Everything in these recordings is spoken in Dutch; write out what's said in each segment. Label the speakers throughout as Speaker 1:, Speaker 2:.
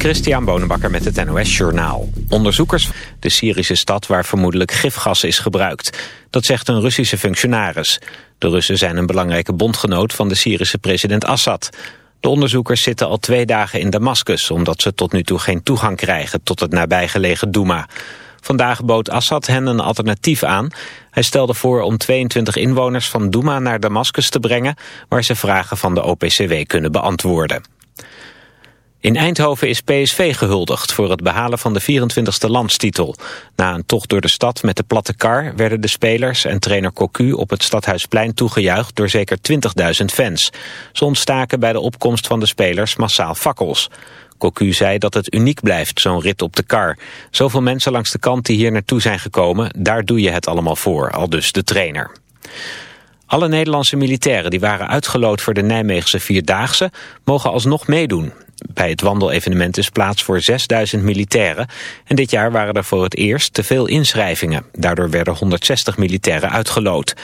Speaker 1: Christian Bonenbakker met het NOS Journaal. Onderzoekers de Syrische stad waar vermoedelijk gifgas is gebruikt. Dat zegt een Russische functionaris. De Russen zijn een belangrijke bondgenoot van de Syrische president Assad. De onderzoekers zitten al twee dagen in Damascus... omdat ze tot nu toe geen toegang krijgen tot het nabijgelegen Douma. Vandaag bood Assad hen een alternatief aan. Hij stelde voor om 22 inwoners van Douma naar Damascus te brengen... waar ze vragen van de OPCW kunnen beantwoorden. In Eindhoven is PSV gehuldigd voor het behalen van de 24e landstitel. Na een tocht door de stad met de platte kar werden de spelers en trainer Cocu op het Stadhuisplein toegejuicht door zeker 20.000 fans. Ze ontstaken bij de opkomst van de spelers massaal fakkels. Cocu zei dat het uniek blijft, zo'n rit op de kar. Zoveel mensen langs de kant die hier naartoe zijn gekomen, daar doe je het allemaal voor, al dus de trainer. Alle Nederlandse militairen die waren uitgeloot voor de Nijmeegse Vierdaagse mogen alsnog meedoen. Bij het wandelevenement is plaats voor 6000 militairen. En dit jaar waren er voor het eerst te veel inschrijvingen. Daardoor werden 160 militairen uitgeloot.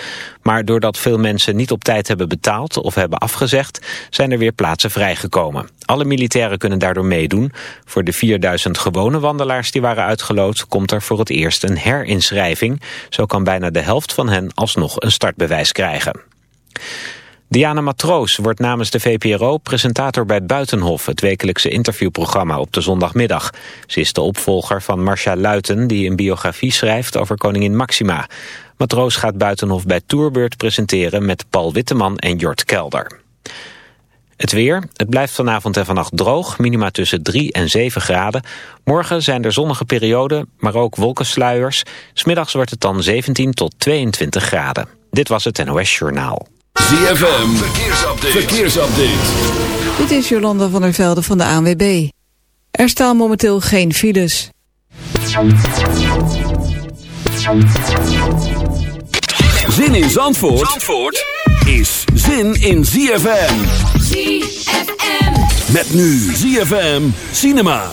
Speaker 1: Maar doordat veel mensen niet op tijd hebben betaald of hebben afgezegd... zijn er weer plaatsen vrijgekomen. Alle militairen kunnen daardoor meedoen. Voor de 4000 gewone wandelaars die waren uitgeloot... komt er voor het eerst een herinschrijving. Zo kan bijna de helft van hen alsnog een startbewijs krijgen. Diana Matroos wordt namens de VPRO presentator bij Buitenhof... het wekelijkse interviewprogramma op de zondagmiddag. Ze is de opvolger van Marcia Luiten... die een biografie schrijft over koningin Maxima. Matroos gaat Buitenhof bij Tourbeurt presenteren... met Paul Witteman en Jort Kelder. Het weer. Het blijft vanavond en vannacht droog. Minima tussen 3 en 7 graden. Morgen zijn er zonnige perioden, maar ook wolkensluiers. Smiddags wordt het dan 17 tot 22 graden. Dit was het NOS Journaal.
Speaker 2: ZFM, verkeersupdate. verkeersupdate.
Speaker 3: Dit is Jolanda van der Velde van de ANWB. Er staan momenteel geen files.
Speaker 2: Zin in Zandvoort, Zandvoort is zin in ZFM.
Speaker 4: ZFM.
Speaker 2: Met nu ZFM Cinema.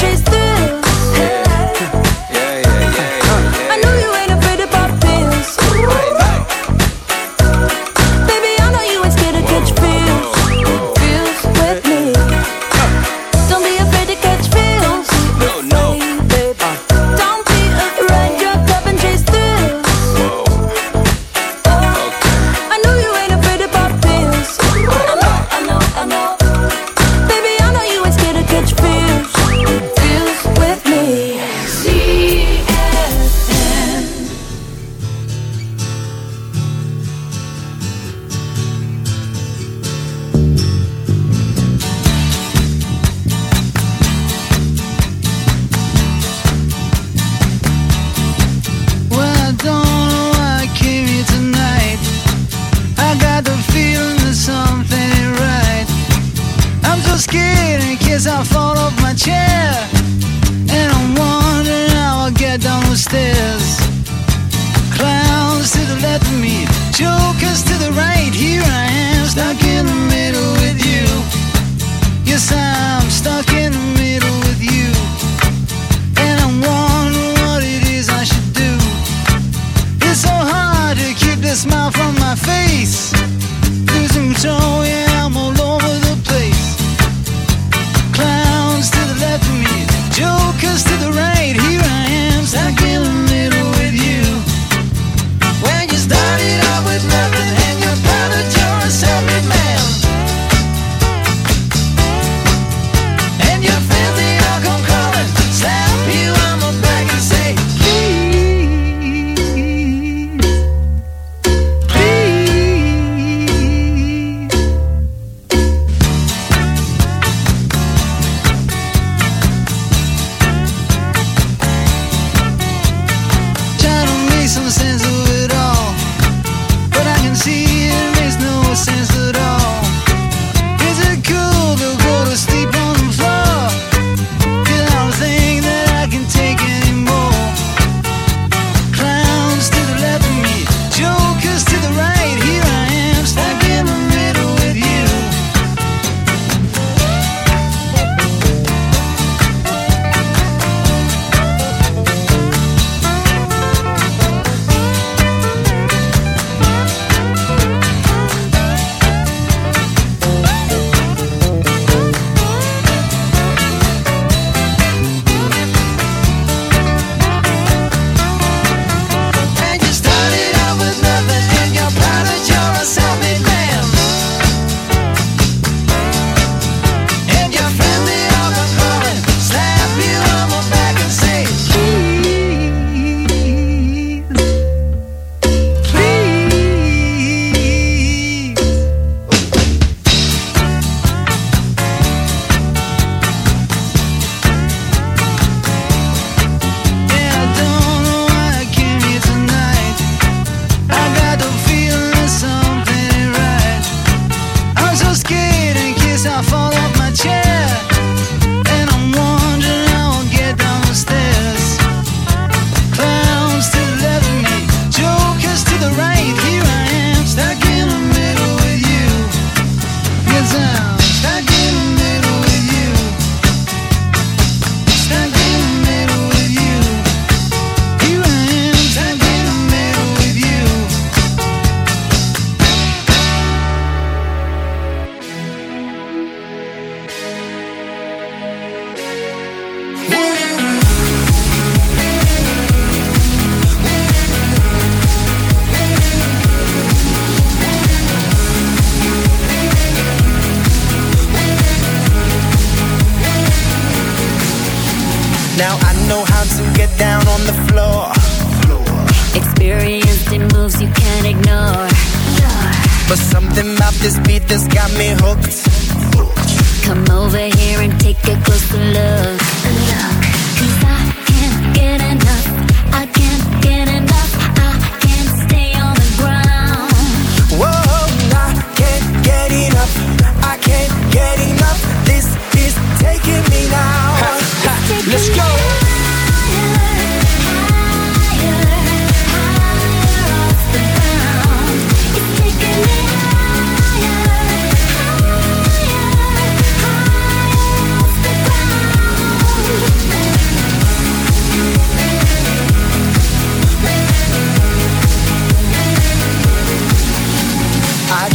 Speaker 5: changes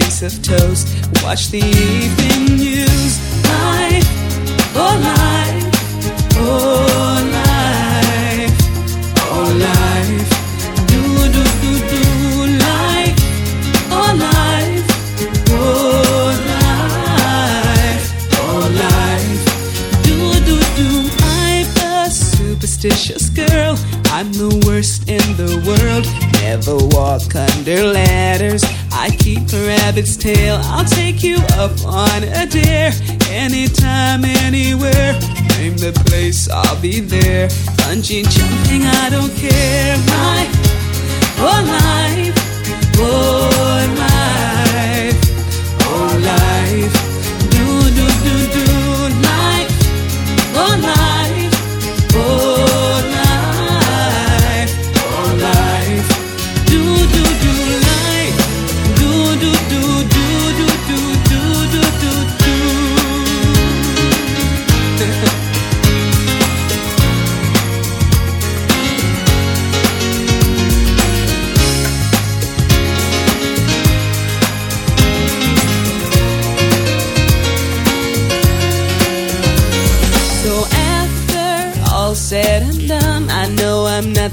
Speaker 6: piece of toast. Watch the evening news. on a dare. Anytime, anywhere. Name the place, I'll be there. Punching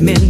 Speaker 7: men